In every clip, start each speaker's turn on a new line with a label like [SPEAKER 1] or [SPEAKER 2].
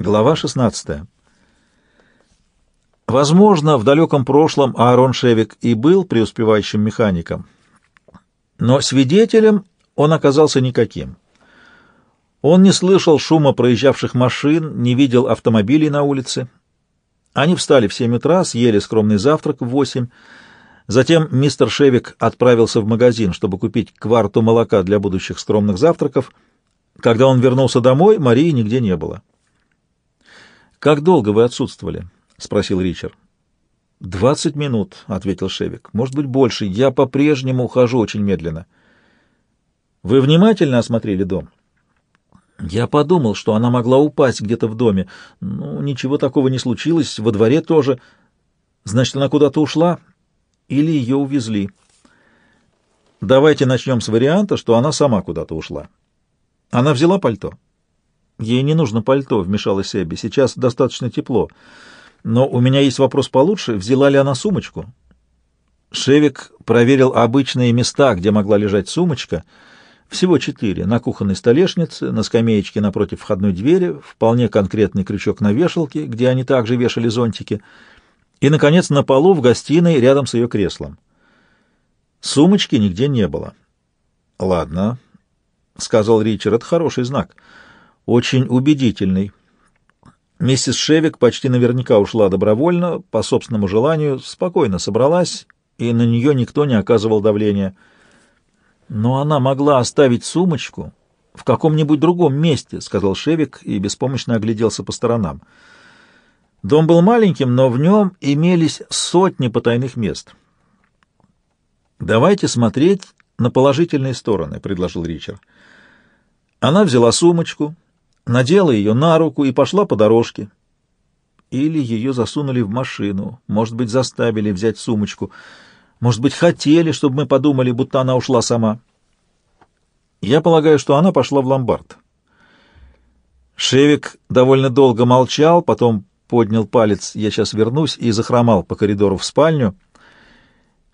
[SPEAKER 1] Глава 16. Возможно, в далеком прошлом Аарон Шевик и был преуспевающим механиком, но свидетелем он оказался никаким. Он не слышал шума проезжавших машин, не видел автомобилей на улице. Они встали в семь утра, съели скромный завтрак в восемь. Затем мистер Шевик отправился в магазин, чтобы купить кварту молока для будущих скромных завтраков. Когда он вернулся домой, Марии нигде не было. «Как долго вы отсутствовали?» — спросил Ричард. «Двадцать минут», — ответил Шевик. «Может быть, больше. Я по-прежнему ухожу очень медленно». «Вы внимательно осмотрели дом?» «Я подумал, что она могла упасть где-то в доме. Ну, ничего такого не случилось. Во дворе тоже. Значит, она куда-то ушла? Или ее увезли?» «Давайте начнем с варианта, что она сама куда-то ушла. Она взяла пальто?» «Ей не нужно пальто», — вмешалась Эбби. «Сейчас достаточно тепло. Но у меня есть вопрос получше. Взяла ли она сумочку?» Шевик проверил обычные места, где могла лежать сумочка. Всего четыре. На кухонной столешнице, на скамеечке напротив входной двери, вполне конкретный крючок на вешалке, где они также вешали зонтики, и, наконец, на полу в гостиной рядом с ее креслом. Сумочки нигде не было. «Ладно», — сказал Ричард, — «это хороший знак» очень убедительный. Миссис Шевик почти наверняка ушла добровольно, по собственному желанию, спокойно собралась, и на нее никто не оказывал давления. Но она могла оставить сумочку в каком-нибудь другом месте, — сказал Шевик и беспомощно огляделся по сторонам. Дом был маленьким, но в нем имелись сотни потайных мест. «Давайте смотреть на положительные стороны», — предложил Ричард. Она взяла сумочку, надела ее на руку и пошла по дорожке. Или ее засунули в машину, может быть, заставили взять сумочку, может быть, хотели, чтобы мы подумали, будто она ушла сама. Я полагаю, что она пошла в ломбард. Шевик довольно долго молчал, потом поднял палец «я сейчас вернусь» и захромал по коридору в спальню.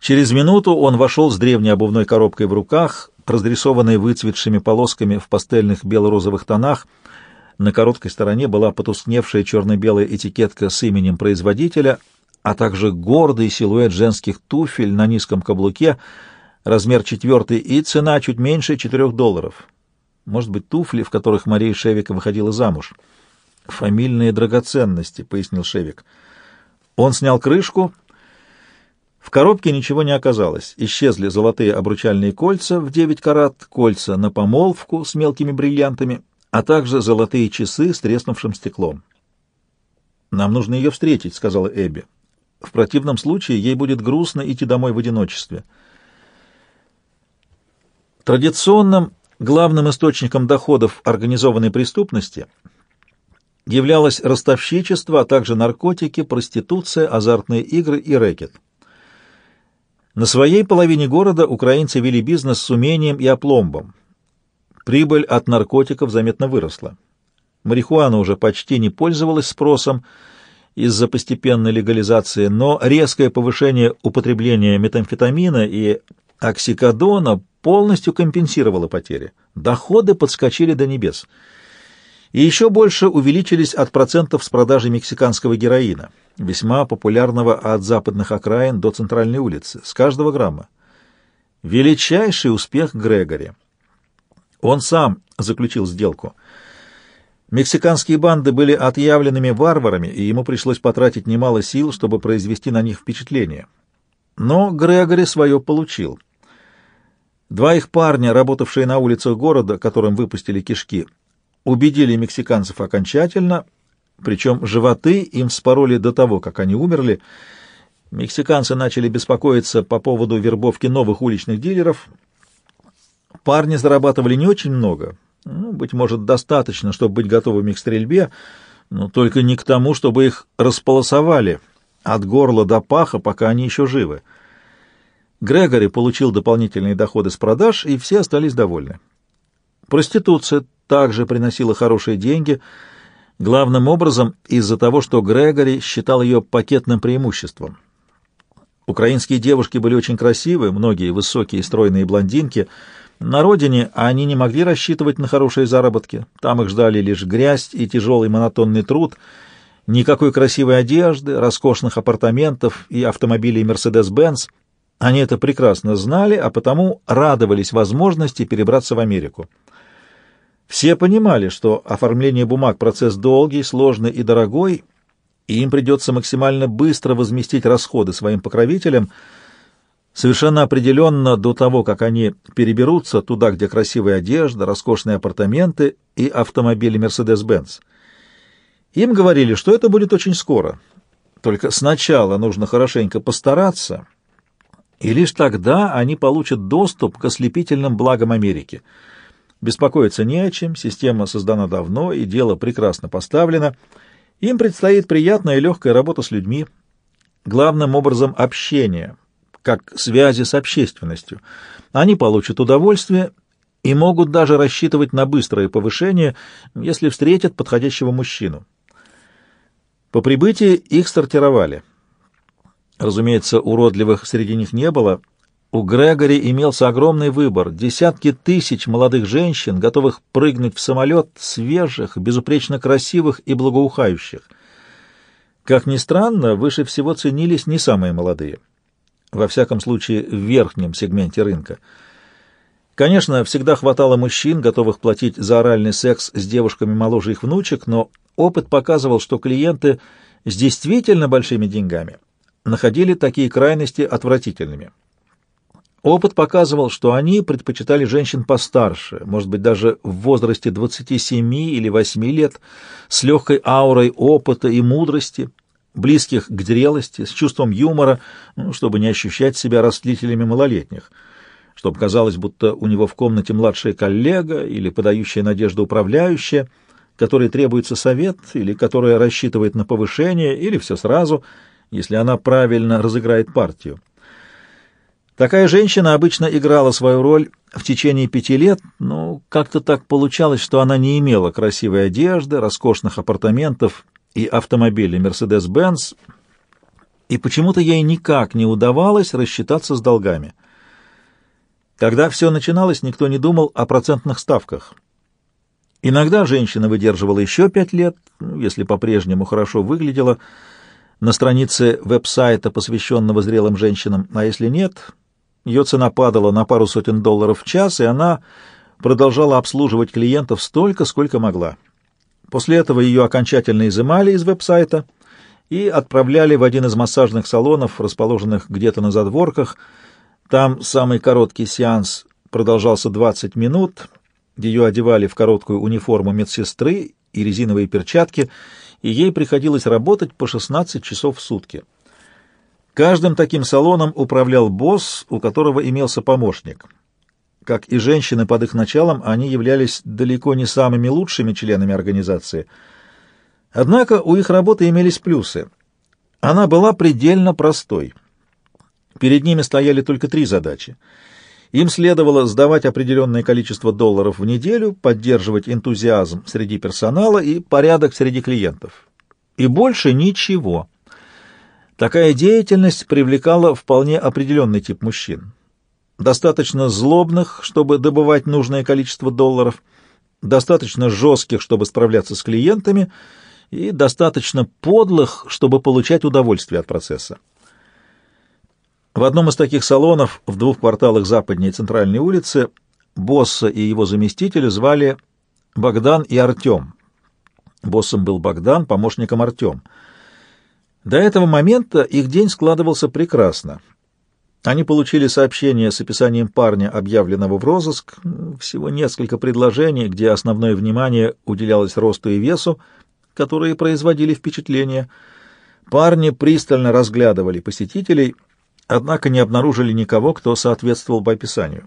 [SPEAKER 1] Через минуту он вошел с древней обувной коробкой в руках, разрисованной выцветшими полосками в пастельных бело-розовых тонах — на короткой стороне была потускневшая черно-белая этикетка с именем производителя, а также гордый силуэт женских туфель на низком каблуке, размер четвертый и цена чуть меньше четырех долларов. Может быть, туфли, в которых Мария Шевика выходила замуж. «Фамильные драгоценности», — пояснил Шевик. Он снял крышку. В коробке ничего не оказалось. Исчезли золотые обручальные кольца в девять карат, кольца на помолвку с мелкими бриллиантами — а также золотые часы с треснувшим стеклом. «Нам нужно ее встретить», — сказала Эбби. «В противном случае ей будет грустно идти домой в одиночестве». Традиционным главным источником доходов организованной преступности являлось ростовщичество, а также наркотики, проституция, азартные игры и рэкет. На своей половине города украинцы вели бизнес с умением и опломбом, Прибыль от наркотиков заметно выросла. Марихуана уже почти не пользовалась спросом из-за постепенной легализации, но резкое повышение употребления метамфетамина и оксикодона полностью компенсировало потери. Доходы подскочили до небес. И еще больше увеличились от процентов с продажи мексиканского героина, весьма популярного от западных окраин до центральной улицы, с каждого грамма. Величайший успех Грегори. Он сам заключил сделку. Мексиканские банды были отъявленными варварами, и ему пришлось потратить немало сил, чтобы произвести на них впечатление. Но Грегори свое получил. Два их парня, работавшие на улицах города, которым выпустили кишки, убедили мексиканцев окончательно, причем животы им спороли до того, как они умерли. Мексиканцы начали беспокоиться по поводу вербовки новых уличных дилеров — Парни зарабатывали не очень много, ну, быть может, достаточно, чтобы быть готовыми к стрельбе, но только не к тому, чтобы их располосовали от горла до паха, пока они еще живы. Грегори получил дополнительные доходы с продаж, и все остались довольны. Проституция также приносила хорошие деньги, главным образом из-за того, что Грегори считал ее пакетным преимуществом. Украинские девушки были очень красивые, многие высокие стройные блондинки — На родине они не могли рассчитывать на хорошие заработки. Там их ждали лишь грязь и тяжелый монотонный труд. Никакой красивой одежды, роскошных апартаментов и автомобилей Mercedes-Benz. Они это прекрасно знали, а потому радовались возможности перебраться в Америку. Все понимали, что оформление бумаг – процесс долгий, сложный и дорогой, и им придется максимально быстро возместить расходы своим покровителям – Совершенно определенно до того, как они переберутся туда, где красивая одежда, роскошные апартаменты и автомобили Mercedes-Benz. Им говорили, что это будет очень скоро. Только сначала нужно хорошенько постараться, и лишь тогда они получат доступ к ослепительным благам Америки. Беспокоиться не о чем, система создана давно, и дело прекрасно поставлено. Им предстоит приятная и легкая работа с людьми, главным образом общение — как связи с общественностью. Они получат удовольствие и могут даже рассчитывать на быстрое повышение, если встретят подходящего мужчину. По прибытии их сортировали. Разумеется, уродливых среди них не было. У Грегори имелся огромный выбор, десятки тысяч молодых женщин, готовых прыгнуть в самолет, свежих, безупречно красивых и благоухающих. Как ни странно, выше всего ценились не самые молодые — во всяком случае в верхнем сегменте рынка. Конечно, всегда хватало мужчин, готовых платить за оральный секс с девушками моложе их внучек, но опыт показывал, что клиенты с действительно большими деньгами находили такие крайности отвратительными. Опыт показывал, что они предпочитали женщин постарше, может быть, даже в возрасте 27 или 8 лет, с легкой аурой опыта и мудрости – близких к зрелости, с чувством юмора, ну, чтобы не ощущать себя растлителями малолетних, чтобы казалось, будто у него в комнате младшая коллега или подающая надежду управляющая, которой требуется совет или которая рассчитывает на повышение, или все сразу, если она правильно разыграет партию. Такая женщина обычно играла свою роль в течение пяти лет, но как-то так получалось, что она не имела красивой одежды, роскошных апартаментов и автомобили Mercedes-Benz, и почему-то ей никак не удавалось рассчитаться с долгами. Когда все начиналось, никто не думал о процентных ставках. Иногда женщина выдерживала еще пять лет, если по-прежнему хорошо выглядела, на странице веб-сайта, посвященного зрелым женщинам, а если нет, ее цена падала на пару сотен долларов в час, и она продолжала обслуживать клиентов столько, сколько могла. После этого ее окончательно изымали из веб-сайта и отправляли в один из массажных салонов, расположенных где-то на задворках. Там самый короткий сеанс продолжался 20 минут. Ее одевали в короткую униформу медсестры и резиновые перчатки, и ей приходилось работать по 16 часов в сутки. Каждым таким салоном управлял босс, у которого имелся помощник — как и женщины под их началом, они являлись далеко не самыми лучшими членами организации. Однако у их работы имелись плюсы. Она была предельно простой. Перед ними стояли только три задачи. Им следовало сдавать определенное количество долларов в неделю, поддерживать энтузиазм среди персонала и порядок среди клиентов. И больше ничего. Такая деятельность привлекала вполне определенный тип мужчин достаточно злобных, чтобы добывать нужное количество долларов, достаточно жестких, чтобы справляться с клиентами, и достаточно подлых, чтобы получать удовольствие от процесса. В одном из таких салонов в двух кварталах западнее центральной улицы босса и его заместителя звали Богдан и Артем. Боссом был Богдан, помощником Артем. До этого момента их день складывался прекрасно — они получили сообщение с описанием парня, объявленного в розыск, всего несколько предложений, где основное внимание уделялось росту и весу, которые производили впечатление. Парни пристально разглядывали посетителей, однако не обнаружили никого, кто соответствовал по описанию.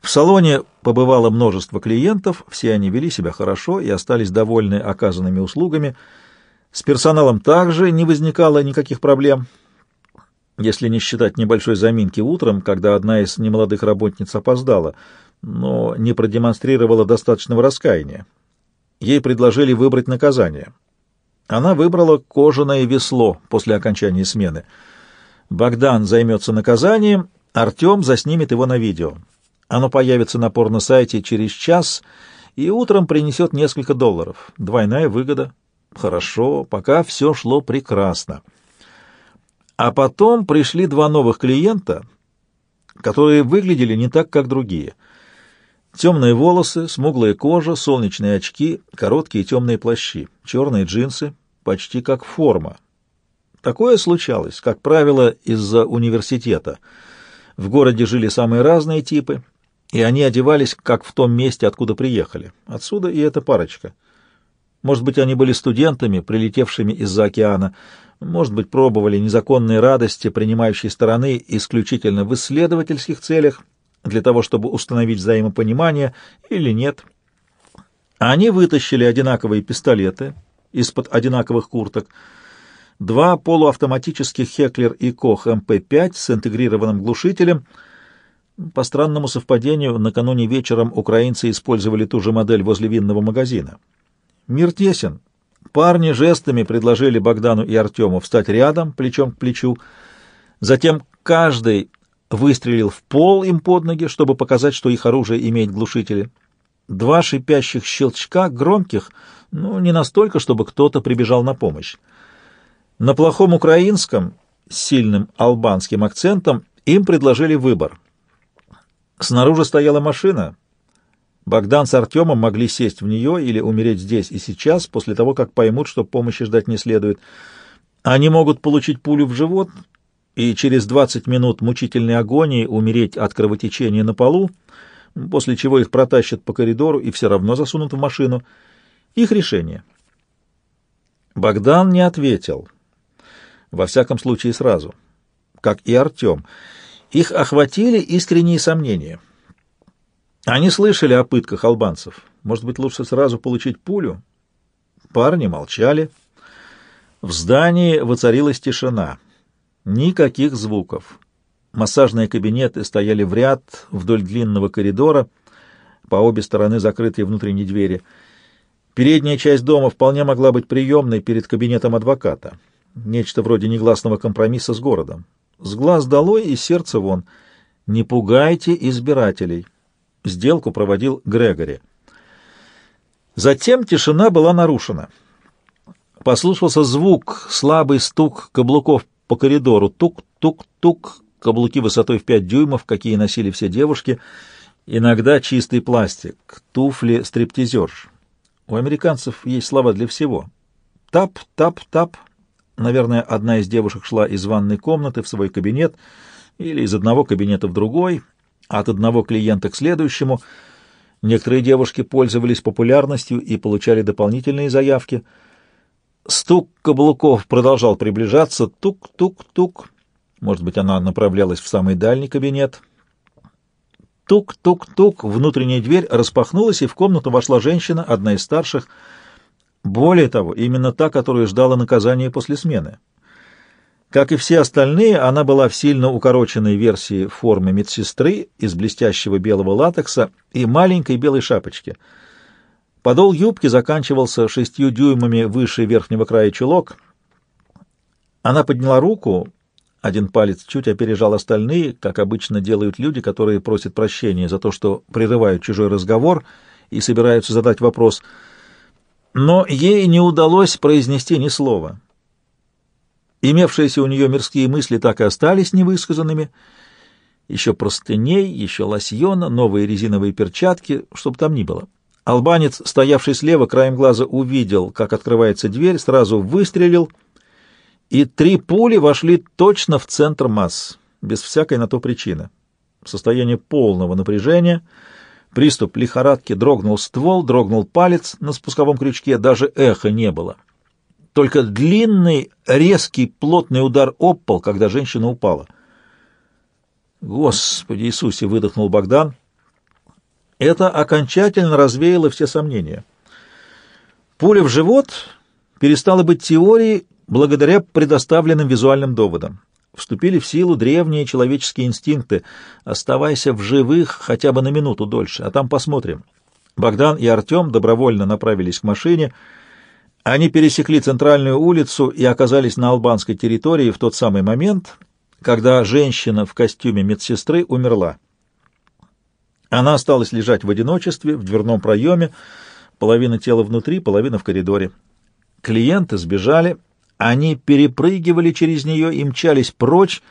[SPEAKER 1] В салоне побывало множество клиентов, все они вели себя хорошо и остались довольны оказанными услугами. С персоналом также не возникало никаких проблем — если не считать небольшой заминки утром, когда одна из немолодых работниц опоздала, но не продемонстрировала достаточного раскаяния. Ей предложили выбрать наказание. Она выбрала кожаное весло после окончания смены. Богдан займется наказанием, Артем заснимет его на видео. Оно появится на порно-сайте через час и утром принесет несколько долларов. Двойная выгода. Хорошо, пока все шло прекрасно. А потом пришли два новых клиента, которые выглядели не так, как другие. Темные волосы, смуглая кожа, солнечные очки, короткие темные плащи, черные джинсы, почти как форма. Такое случалось, как правило, из-за университета. В городе жили самые разные типы, и они одевались как в том месте, откуда приехали. Отсюда и эта парочка. Может быть, они были студентами, прилетевшими из-за океана, может быть, пробовали незаконные радости принимающей стороны исключительно в исследовательских целях, для того, чтобы установить взаимопонимание, или нет. Они вытащили одинаковые пистолеты из-под одинаковых курток, два полуавтоматических Хеклер и Кох МП-5 с интегрированным глушителем. По странному совпадению, накануне вечером украинцы использовали ту же модель возле винного магазина. Мир тесен. Парни жестами предложили Богдану и Артему встать рядом, плечом к плечу. Затем каждый выстрелил в пол им под ноги, чтобы показать, что их оружие имеет глушители. Два шипящих щелчка, громких, но не настолько, чтобы кто-то прибежал на помощь. На плохом украинском, с сильным албанским акцентом, им предложили выбор. Снаружи стояла машина, Богдан с Артемом могли сесть в нее или умереть здесь и сейчас, после того, как поймут, что помощи ждать не следует. Они могут получить пулю в живот и через 20 минут мучительной агонии умереть от кровотечения на полу, после чего их протащат по коридору и все равно засунут в машину. Их решение. Богдан не ответил. Во всяком случае, сразу. Как и Артем. Их охватили искренние сомнения. Они слышали о пытках албанцев. Может быть, лучше сразу получить пулю? Парни молчали. В здании воцарилась тишина. Никаких звуков. Массажные кабинеты стояли в ряд вдоль длинного коридора, по обе стороны закрытые внутренние двери. Передняя часть дома вполне могла быть приемной перед кабинетом адвоката. Нечто вроде негласного компромисса с городом. С глаз долой и сердце вон. Не пугайте избирателей. Сделку проводил Грегори. Затем тишина была нарушена. Послушался звук, слабый стук каблуков по коридору. Тук-тук-тук, каблуки высотой в пять дюймов, какие носили все девушки. Иногда чистый пластик, туфли стриптизерш. У американцев есть слова для всего. Тап, тап, тап. Наверное, одна из девушек шла из ванной комнаты в свой кабинет или из одного кабинета в другой — от одного клиента к следующему. Некоторые девушки пользовались популярностью и получали дополнительные заявки. Стук каблуков продолжал приближаться. Тук-тук-тук. Может быть, она направлялась в самый дальний кабинет. Тук-тук-тук. Внутренняя дверь распахнулась, и в комнату вошла женщина, одна из старших. Более того, именно та, которая ждала наказания после смены. Как и все остальные, она была в сильно укороченной версии формы медсестры из блестящего белого латекса и маленькой белой шапочки. Подол юбки заканчивался шестью дюймами выше верхнего края чулок. Она подняла руку, один палец чуть опережал остальные, как обычно делают люди, которые просят прощения за то, что прерывают чужой разговор и собираются задать вопрос. Но ей не удалось произнести ни слова. Имевшиеся у нее мирские мысли так и остались невысказанными. Еще простыней, еще лосьона, новые резиновые перчатки, чтобы там ни было. Албанец, стоявший слева, краем глаза увидел, как открывается дверь, сразу выстрелил, и три пули вошли точно в центр масс, без всякой на то причины. Состояние полного напряжения, приступ лихорадки, дрогнул ствол, дрогнул палец на спусковом крючке, даже эха не было. Только длинный, резкий, плотный удар об пол, когда женщина упала. «Господи Иисусе!» — выдохнул Богдан. Это окончательно развеяло все сомнения. Пуля в живот перестала быть теорией благодаря предоставленным визуальным доводам. Вступили в силу древние человеческие инстинкты. Оставайся в живых хотя бы на минуту дольше, а там посмотрим. Богдан и Артем добровольно направились к машине — они пересекли центральную улицу и оказались на албанской территории в тот самый момент, когда женщина в костюме медсестры умерла. Она осталась лежать в одиночестве в дверном проеме, половина тела внутри, половина в коридоре. Клиенты сбежали, они перепрыгивали через нее и мчались прочь,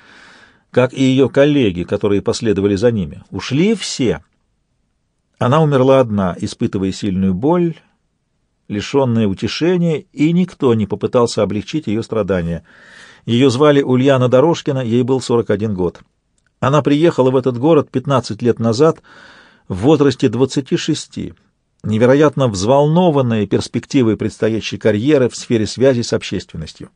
[SPEAKER 1] как и ее коллеги, которые последовали за ними. Ушли все. Она умерла одна, испытывая сильную боль, лишенная утешения, и никто не попытался облегчить ее страдания. Ее звали Ульяна Дорожкина, ей был 41 год. Она приехала в этот город 15 лет назад в возрасте 26, невероятно взволнованная перспективой предстоящей карьеры в сфере связи с общественностью.